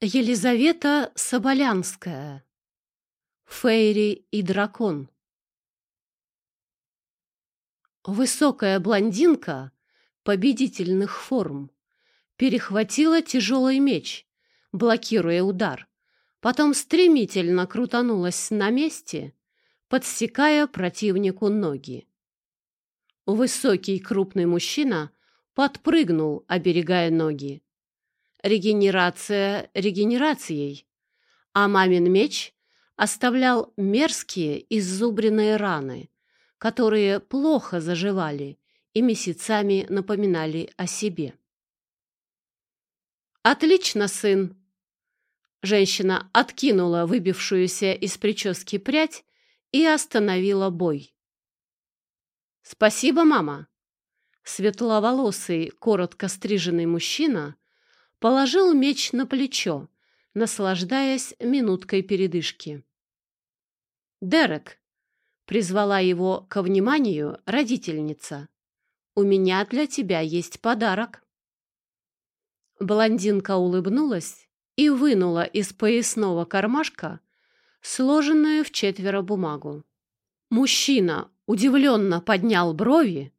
Елизавета Соболянская. Фейри и дракон. Высокая блондинка победительных форм перехватила тяжелый меч, блокируя удар, потом стремительно крутанулась на месте, подсекая противнику ноги. Высокий крупный мужчина подпрыгнул, оберегая ноги. Регенерация регенерацией, а мамин меч оставлял мерзкие иззубренные раны, которые плохо заживали и месяцами напоминали о себе. «Отлично, сын!» Женщина откинула выбившуюся из прически прядь и остановила бой. «Спасибо, мама!» Светловолосый, коротко стриженный мужчина положил меч на плечо, наслаждаясь минуткой передышки. «Дерек!» — призвала его ко вниманию родительница. «У меня для тебя есть подарок». Блондинка улыбнулась и вынула из поясного кармашка сложенную в четверо бумагу. Мужчина удивленно поднял брови,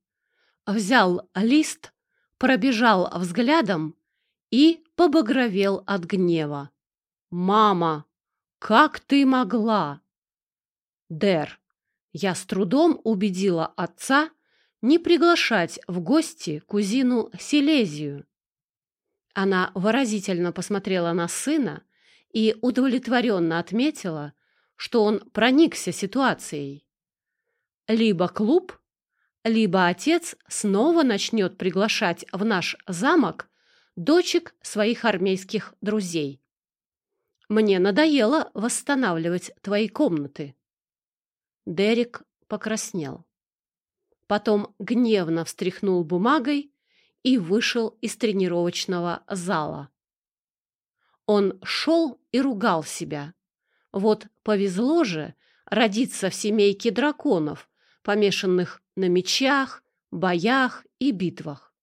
взял лист, пробежал взглядом и побагровел от гнева. «Мама, как ты могла?» «Дэр, я с трудом убедила отца не приглашать в гости кузину Силезию». Она выразительно посмотрела на сына и удовлетворенно отметила, что он проникся ситуацией. Либо клуб, либо отец снова начнет приглашать в наш замок дочек своих армейских друзей. Мне надоело восстанавливать твои комнаты. Дерек покраснел. Потом гневно встряхнул бумагой и вышел из тренировочного зала. Он шел и ругал себя. Вот повезло же родиться в семейке драконов, помешанных на мечах, боях и битвах.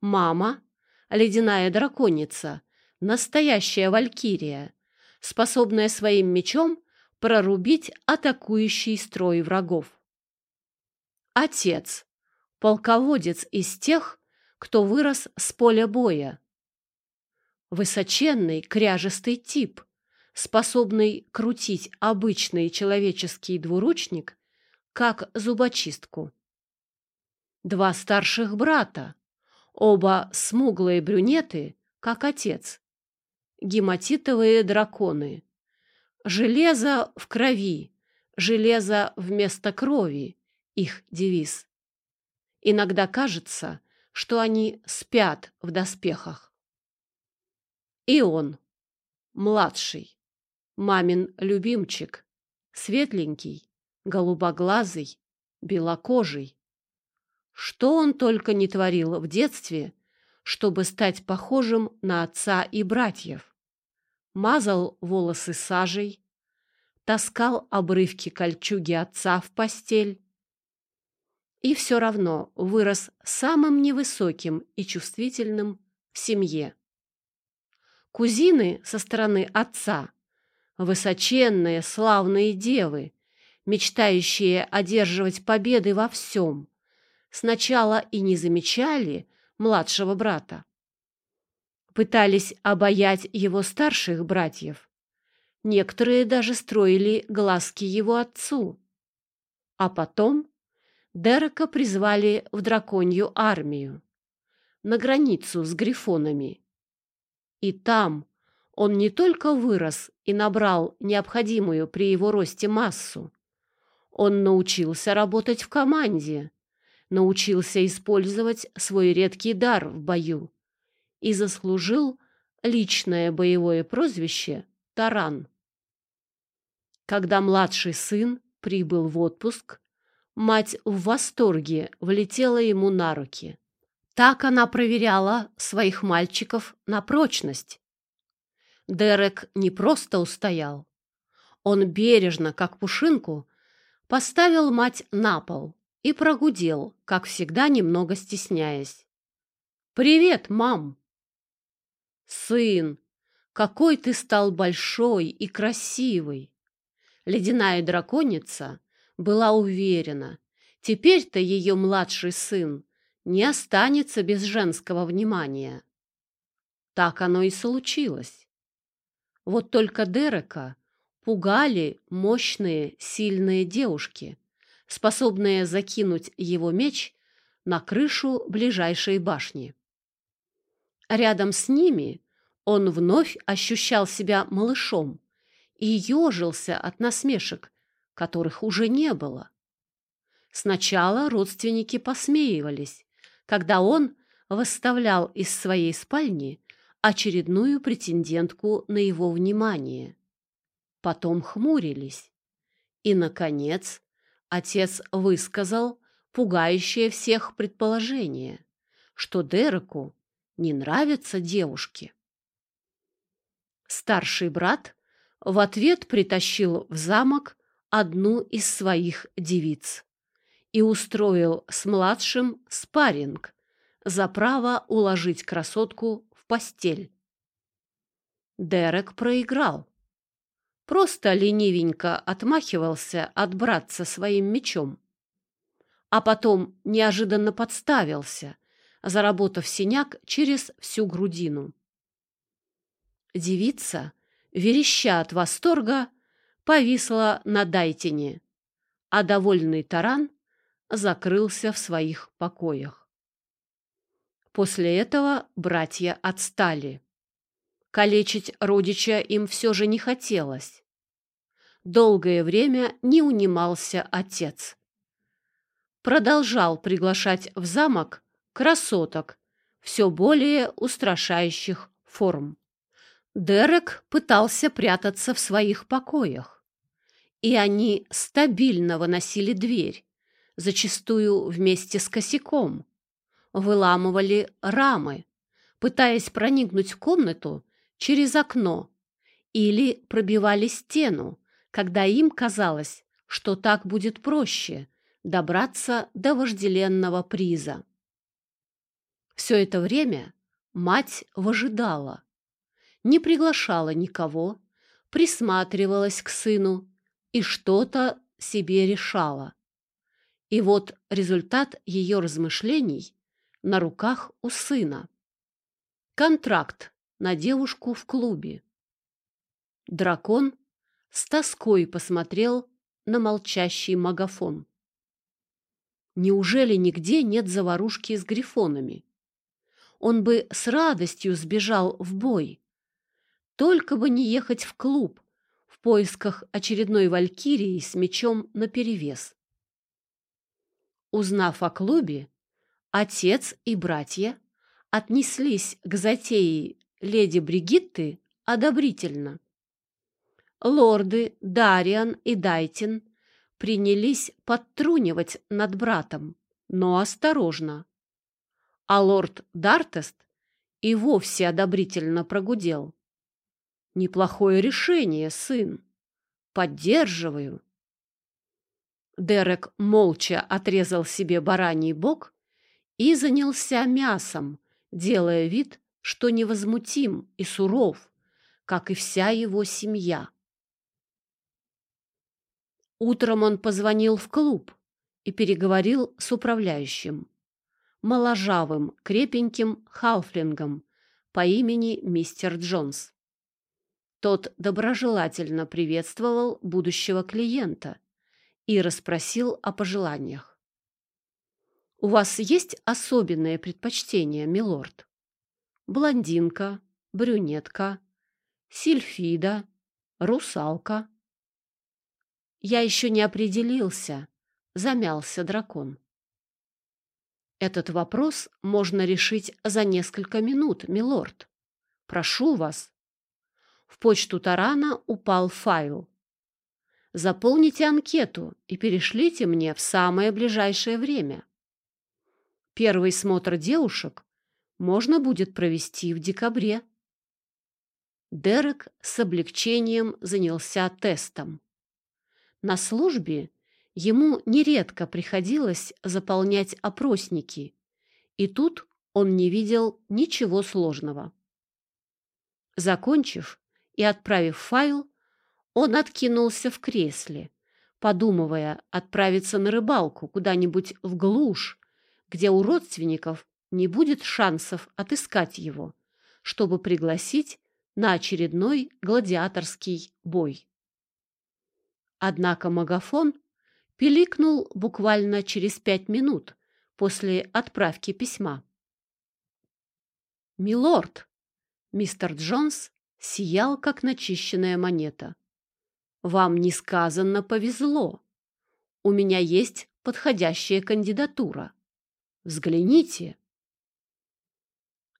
Мама ледяная драконица, настоящая валькирия, способная своим мечом прорубить атакующий строй врагов. Отец, полководец из тех, кто вырос с поля боя. Высоченный, кряжестый тип, способный крутить обычный человеческий двуручник, как зубочистку. Два старших брата, Оба смуглые брюнеты, как отец. Гематитовые драконы. Железо в крови, железо вместо крови — их девиз. Иногда кажется, что они спят в доспехах. И он, младший, мамин любимчик, светленький, голубоглазый, белокожий, что он только не творил в детстве, чтобы стать похожим на отца и братьев. Мазал волосы сажей, таскал обрывки кольчуги отца в постель. И все равно вырос самым невысоким и чувствительным в семье. Кузины со стороны отца – высоченные, славные девы, мечтающие одерживать победы во всем – сначала и не замечали младшего брата. Пытались обаять его старших братьев. Некоторые даже строили глазки его отцу. А потом Дерека призвали в драконью армию, на границу с грифонами. И там он не только вырос и набрал необходимую при его росте массу, он научился работать в команде, научился использовать свой редкий дар в бою и заслужил личное боевое прозвище «Таран». Когда младший сын прибыл в отпуск, мать в восторге влетела ему на руки. Так она проверяла своих мальчиков на прочность. Дерек не просто устоял. Он бережно, как пушинку, поставил мать на пол и прогудел, как всегда, немного стесняясь. «Привет, мам!» «Сын, какой ты стал большой и красивый!» Ледяная драконица была уверена, теперь-то ее младший сын не останется без женского внимания. Так оно и случилось. Вот только Дерека пугали мощные, сильные девушки, способные закинуть его меч на крышу ближайшей башни. Рядом с ними он вновь ощущал себя малышом и ежился от насмешек, которых уже не было. Сначала родственники посмеивались, когда он выставлял из своей спальни очередную претендентку на его внимание. Потом хмурились. И, наконец, отец высказал пугающее всех предположение, что Дереку не нравятся девушки. Старший брат в ответ притащил в замок одну из своих девиц и устроил с младшим спарринг за право уложить красотку в постель. Дерек проиграл. Просто ленивенько отмахивался от братца своим мечом. А потом неожиданно подставился, заработав синяк через всю грудину. Девица, вереща от восторга, повисла на дайтине, а довольный таран закрылся в своих покоях. После этого братья отстали. Калечить родича им все же не хотелось. Долгое время не унимался отец. Продолжал приглашать в замок красоток все более устрашающих форм. Дерек пытался прятаться в своих покоях, и они стабильно выносили дверь, зачастую вместе с косяком, выламывали рамы, пытаясь проникнуть в комнату через окно или пробивали стену, когда им казалось, что так будет проще добраться до вожделенного приза. Все это время мать выжидала, не приглашала никого, присматривалась к сыну и что-то себе решала. И вот результат ее размышлений на руках у сына. Контракт на девушку в клубе. Дракон с тоской посмотрел на молчащий магафон. Неужели нигде нет заварушки с грифонами? Он бы с радостью сбежал в бой. Только бы не ехать в клуб в поисках очередной валькирии с мечом наперевес. Узнав о клубе, отец и братья отнеслись к затее леди Бригитты одобрительно. Лорды Дариан и Дайтин принялись подтрунивать над братом, но осторожно. А лорд Дартест и вовсе одобрительно прогудел. «Неплохое решение, сын. Поддерживаю». Дерек молча отрезал себе бараний бок и занялся мясом, делая вид, что невозмутим и суров, как и вся его семья. Утром он позвонил в клуб и переговорил с управляющим, моложавым, крепеньким халфлингом по имени мистер Джонс. Тот доброжелательно приветствовал будущего клиента и расспросил о пожеланиях. «У вас есть особенное предпочтение, милорд? Блондинка, брюнетка, сильфида, русалка?» Я еще не определился, замялся дракон. Этот вопрос можно решить за несколько минут, милорд. Прошу вас. В почту Тарана упал файл. Заполните анкету и перешлите мне в самое ближайшее время. Первый смотр девушек можно будет провести в декабре. Дерек с облегчением занялся тестом. На службе ему нередко приходилось заполнять опросники, и тут он не видел ничего сложного. Закончив и отправив файл, он откинулся в кресле, подумывая отправиться на рыбалку куда-нибудь в глушь, где у родственников не будет шансов отыскать его, чтобы пригласить на очередной гладиаторский бой. Однако магафон пиликнул буквально через пять минут после отправки письма. «Милорд!» Мистер Джонс сиял, как начищенная монета. «Вам несказанно повезло. У меня есть подходящая кандидатура. Взгляните!»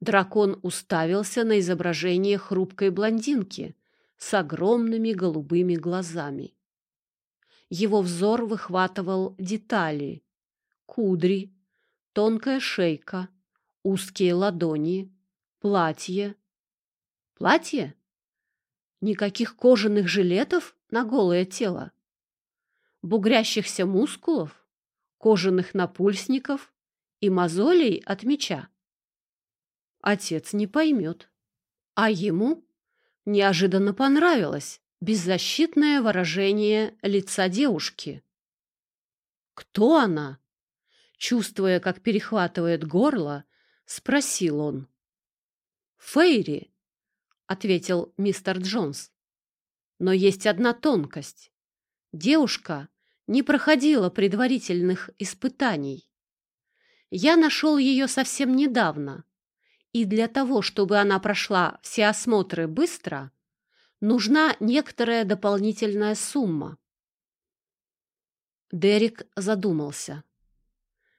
Дракон уставился на изображение хрупкой блондинки с огромными голубыми глазами. Его взор выхватывал детали. Кудри, тонкая шейка, узкие ладони, платье. Платье? Никаких кожаных жилетов на голое тело? Бугрящихся мускулов, кожаных напульсников и мозолей от меча? Отец не поймет. А ему неожиданно понравилось беззащитное выражение лица девушки. «Кто она?» Чувствуя, как перехватывает горло, спросил он. «Фейри», — ответил мистер Джонс. «Но есть одна тонкость. Девушка не проходила предварительных испытаний. Я нашел ее совсем недавно, и для того, чтобы она прошла все осмотры быстро, нужна некоторая дополнительная сумма. Дерек задумался.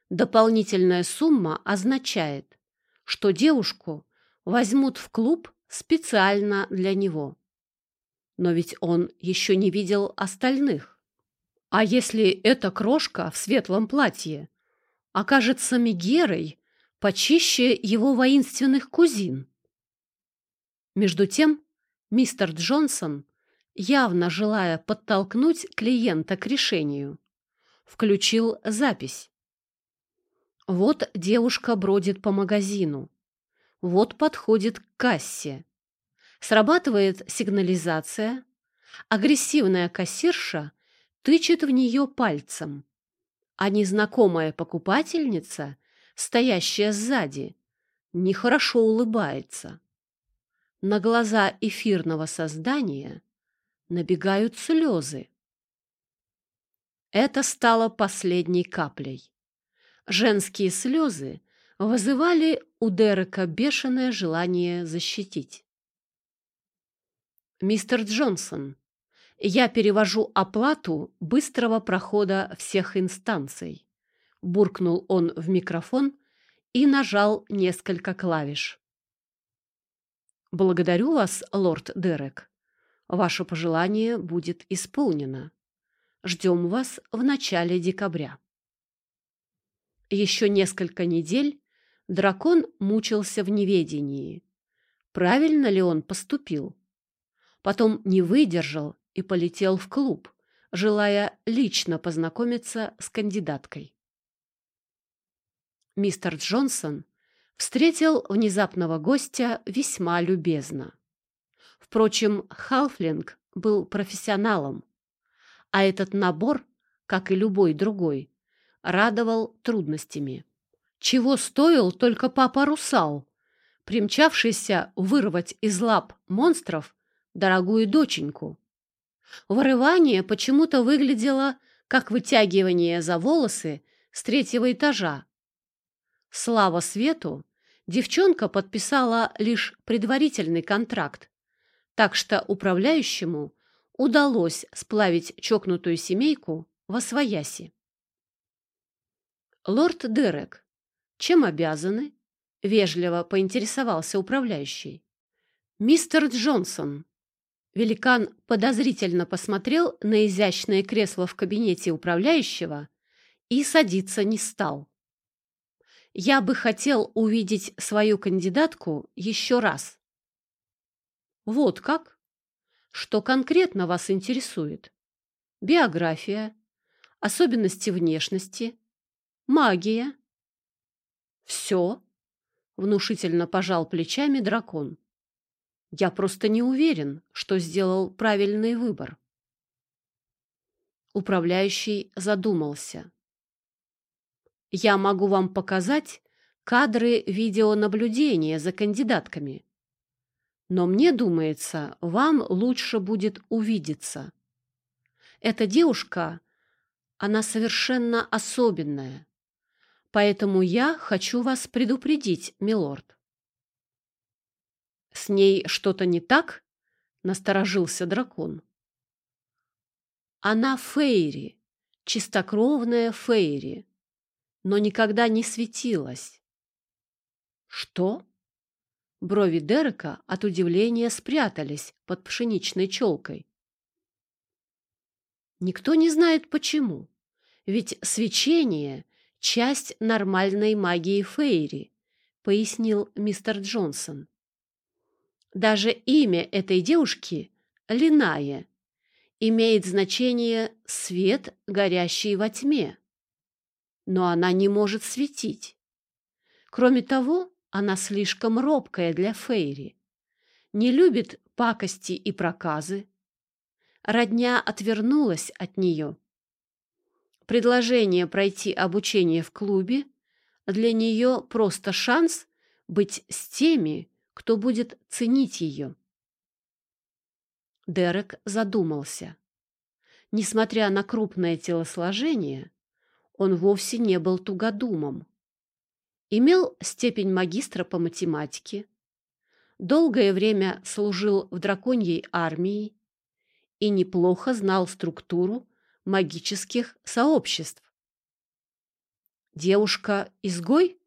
Дополнительная сумма означает, что девушку возьмут в клуб специально для него. Но ведь он еще не видел остальных. А если эта крошка в светлом платье окажется Мегерой, почище его воинственных кузин? Между тем Мистер Джонсон, явно желая подтолкнуть клиента к решению, включил запись. Вот девушка бродит по магазину. Вот подходит к кассе. Срабатывает сигнализация. Агрессивная кассирша тычет в нее пальцем. А незнакомая покупательница, стоящая сзади, нехорошо улыбается. На глаза эфирного создания набегают слезы. Это стало последней каплей. Женские слезы вызывали у Дерека бешеное желание защитить. «Мистер Джонсон, я перевожу оплату быстрого прохода всех инстанций», буркнул он в микрофон и нажал несколько клавиш. Благодарю вас, лорд Дерек. Ваше пожелание будет исполнено. Ждем вас в начале декабря. Еще несколько недель дракон мучился в неведении. Правильно ли он поступил? Потом не выдержал и полетел в клуб, желая лично познакомиться с кандидаткой. Мистер Джонсон встретил внезапного гостя весьма любезно. Впрочем, Халфлинг был профессионалом, а этот набор, как и любой другой, радовал трудностями. Чего стоил только папа Русал, примчавшийся вырвать из лап монстров дорогую доченьку. Вырывание почему-то выглядело как вытягивание за волосы с третьего этажа. Слава свету, девчонка подписала лишь предварительный контракт, так что управляющему удалось сплавить чокнутую семейку во свояси. «Лорд Дерек, чем обязаны?» — вежливо поинтересовался управляющий. «Мистер Джонсон». Великан подозрительно посмотрел на изящное кресло в кабинете управляющего и садиться не стал. Я бы хотел увидеть свою кандидатку еще раз. Вот как? Что конкретно вас интересует? Биография, особенности внешности, магия? Все? Внушительно пожал плечами дракон. Я просто не уверен, что сделал правильный выбор. Управляющий задумался. Я могу вам показать кадры видеонаблюдения за кандидатками. Но мне думается, вам лучше будет увидеться. Эта девушка, она совершенно особенная. Поэтому я хочу вас предупредить, милорд. С ней что-то не так? Насторожился дракон. Она Фейри, чистокровная Фейри, но никогда не светилась. Что? Брови Дерека от удивления спрятались под пшеничной челкой. Никто не знает почему, ведь свечение — часть нормальной магии Фейри, пояснил мистер Джонсон. Даже имя этой девушки — Линая — имеет значение «свет, горящий во тьме». Но она не может светить. Кроме того, она слишком робкая для Фейри, не любит пакости и проказы. Родня отвернулась от нее. Предложение пройти обучение в клубе для нее просто шанс быть с теми, кто будет ценить ее. Дерек задумался. Несмотря на крупное телосложение, он вовсе не был тугодумом. Имел степень магистра по математике, долгое время служил в драконьей армии и неплохо знал структуру магических сообществ. Девушка-изгой?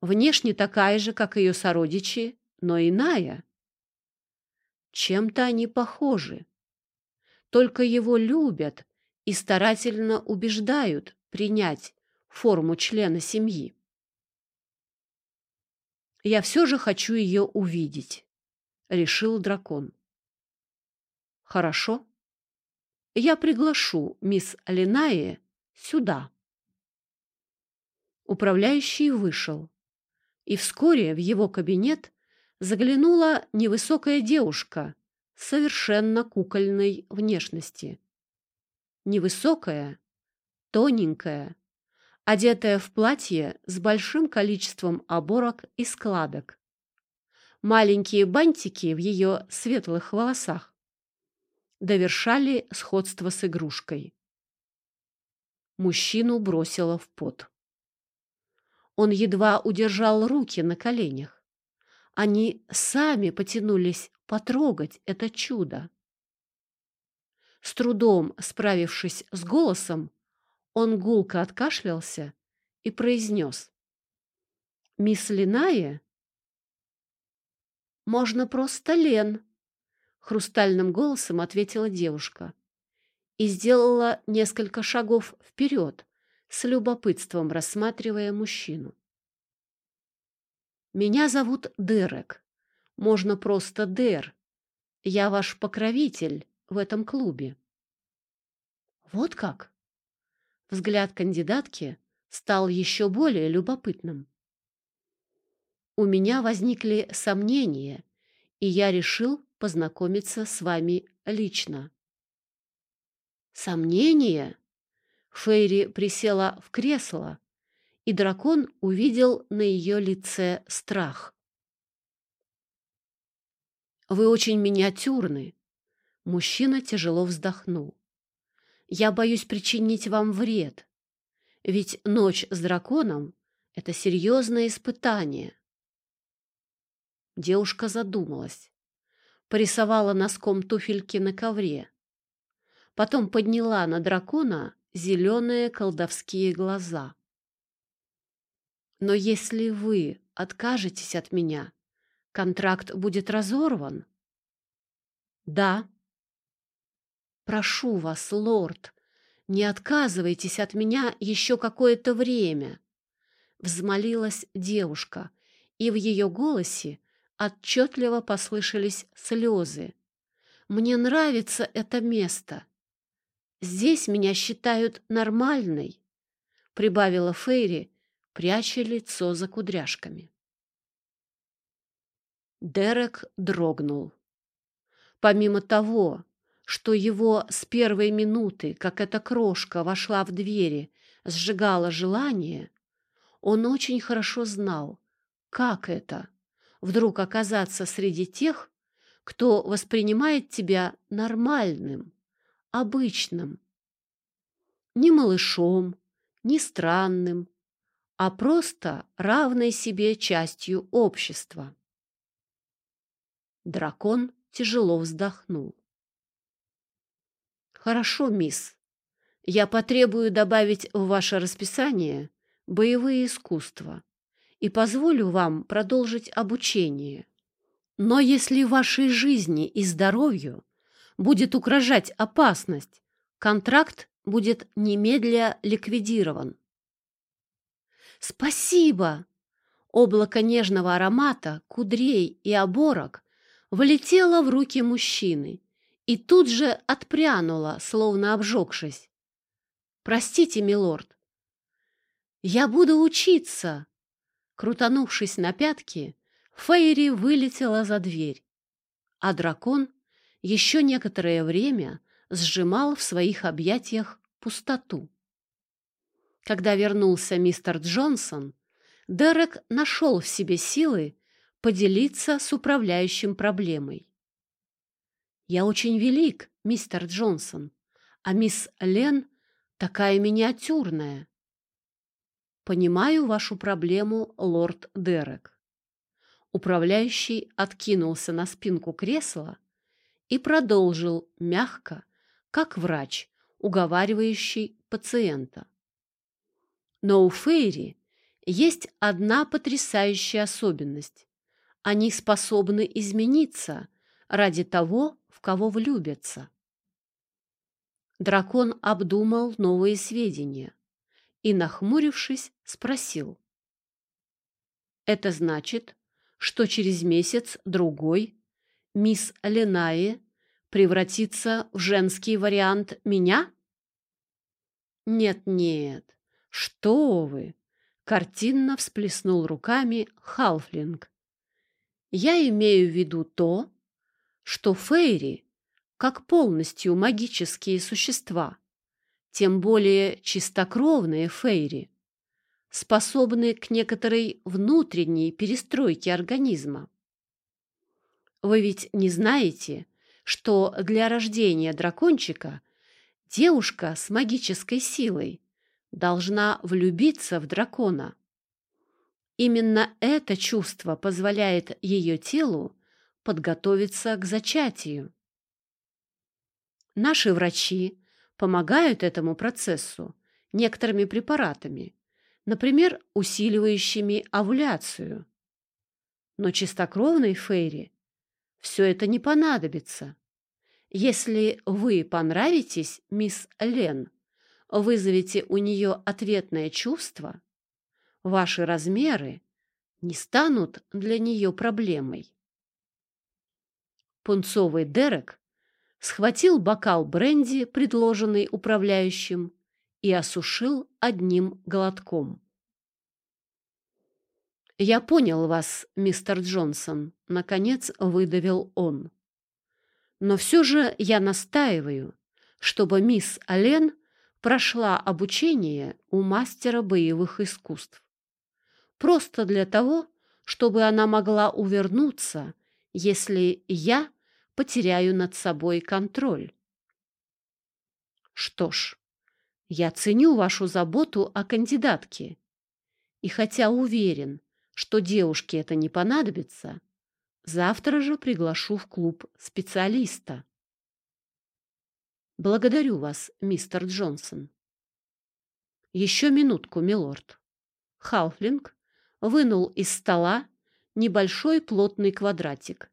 внешне такая же, как ее сородичи, но иная. Чем-то они похожи. Только его любят и старательно убеждают принять форму члена семьи. «Я все же хочу ее увидеть», — решил дракон. «Хорошо. Я приглашу мисс Линае сюда». Управляющий вышел и вскоре в его кабинет заглянула невысокая девушка совершенно кукольной внешности. Невысокая, тоненькая, одетая в платье с большим количеством оборок и складок. Маленькие бантики в ее светлых волосах довершали сходство с игрушкой. Мужчину бросило в пот. Он едва удержал руки на коленях. Они сами потянулись потрогать это чудо. С трудом справившись с голосом, он гулко откашлялся и произнес. «Мисс Линая?» «Можно просто Лен», — хрустальным голосом ответила девушка и сделала несколько шагов вперед, с любопытством рассматривая мужчину. «Меня зовут Дерек. Можно просто Дер. Я ваш покровитель в этом клубе». «Вот как?» Взгляд кандидатки стал еще более любопытным. «У меня возникли сомнения, и я решил познакомиться с вами лично». «Сомнения?» Фейри присела в кресло, и дракон увидел на ее лице страх. «Вы очень миниатюрны». Мужчина тяжело вздохнул. «Я боюсь причинить вам вред, ведь ночь с драконом — это серьезное испытание». Девушка задумалась, порисовала носком туфельки на ковре, потом подняла на дракона зеленые колдовские глаза. Но если вы откажетесь от меня, контракт будет разорван? Да. Прошу вас, лорд, не отказывайтесь от меня еще какое-то время. Взмолилась девушка, и в ее голосе отчетливо послышались слезы. Мне нравится это место. Здесь меня считают нормальной, прибавила Фейри, пряча лицо за кудряшками. Дерек дрогнул. Помимо того, что его с первой минуты, как эта крошка вошла в двери, сжигало желание, он очень хорошо знал, как это — вдруг оказаться среди тех, кто воспринимает тебя нормальным, обычным. Не малышом, не странным, а просто равной себе частью общества. Дракон тяжело вздохнул. «Хорошо, мисс. Я потребую добавить в ваше расписание боевые искусства и позволю вам продолжить обучение. Но если вашей жизни и здоровью будет угрожать опасность, контракт будет немедля ликвидирован. «Спасибо!» Облако нежного аромата, кудрей и оборок влетело в руки мужчины и тут же отпрянуло, словно обжегшись. «Простите, милорд, я буду учиться!» Крутанувшись на пятки, Фейри вылетела за дверь, а дракон еще некоторое время сжимал в своих объятиях пустоту. Когда вернулся мистер Джонсон, Дерек нашел в себе силы поделиться с управляющим проблемой. «Я очень велик, мистер Джонсон, а мисс Лен такая миниатюрная». «Понимаю вашу проблему, лорд Дерек. Управляющий откинулся на спинку кресла и продолжил мягко, как врач, уговаривающий пациента. Но у Фейри есть одна потрясающая особенность. Они способны измениться ради того, в кого влюбятся. Дракон обдумал новые сведения и, нахмурившись, спросил. «Это значит, что через месяц-другой мисс Ленаи превратится в женский вариант меня? Нет-нет, что вы! Картинно всплеснул руками Халфлинг. Я имею в виду то, что фейри, как полностью магические существа, тем более чистокровные фейри, способны к некоторой внутренней перестройке организма. Вы ведь не знаете, что для рождения дракончика девушка с магической силой должна влюбиться в дракона. Именно это чувство позволяет ее телу подготовиться к зачатию. Наши врачи помогают этому процессу некоторыми препаратами, например, усиливающими овуляцию. Но чистокровной Фейри все это не понадобится. Если вы понравитесь, мисс Лен, вызовете у нее ответное чувство, ваши размеры не станут для нее проблемой. Пунцовый Дерек схватил бокал бренди, предложенный управляющим, и осушил одним глотком. «Я понял вас, мистер Джонсон», — наконец выдавил он. «Но все же я настаиваю, чтобы мисс Ален прошла обучение у мастера боевых искусств. Просто для того, чтобы она могла увернуться, если я потеряю над собой контроль. Что ж, я ценю вашу заботу о кандидатке. И хотя уверен, что девушке это не понадобится, завтра же приглашу в клуб специалиста. Благодарю вас, мистер Джонсон. Еще минутку, милорд. Халфлинг вынул из стола небольшой плотный квадратик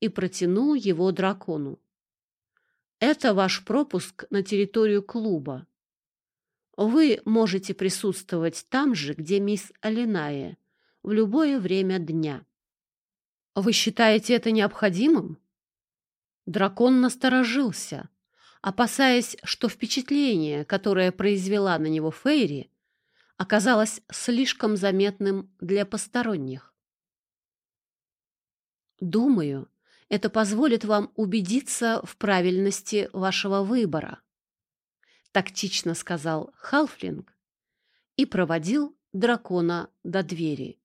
и протянул его дракону. Это ваш пропуск на территорию клуба. Вы можете присутствовать там же, где мисс Алиная, в любое время дня. Вы считаете это необходимым? Дракон насторожился, опасаясь, что впечатление, которое произвела на него Фейри, оказалось слишком заметным для посторонних. Думаю, это позволит вам убедиться в правильности вашего выбора, тактично сказал Халфлинг и проводил дракона до двери.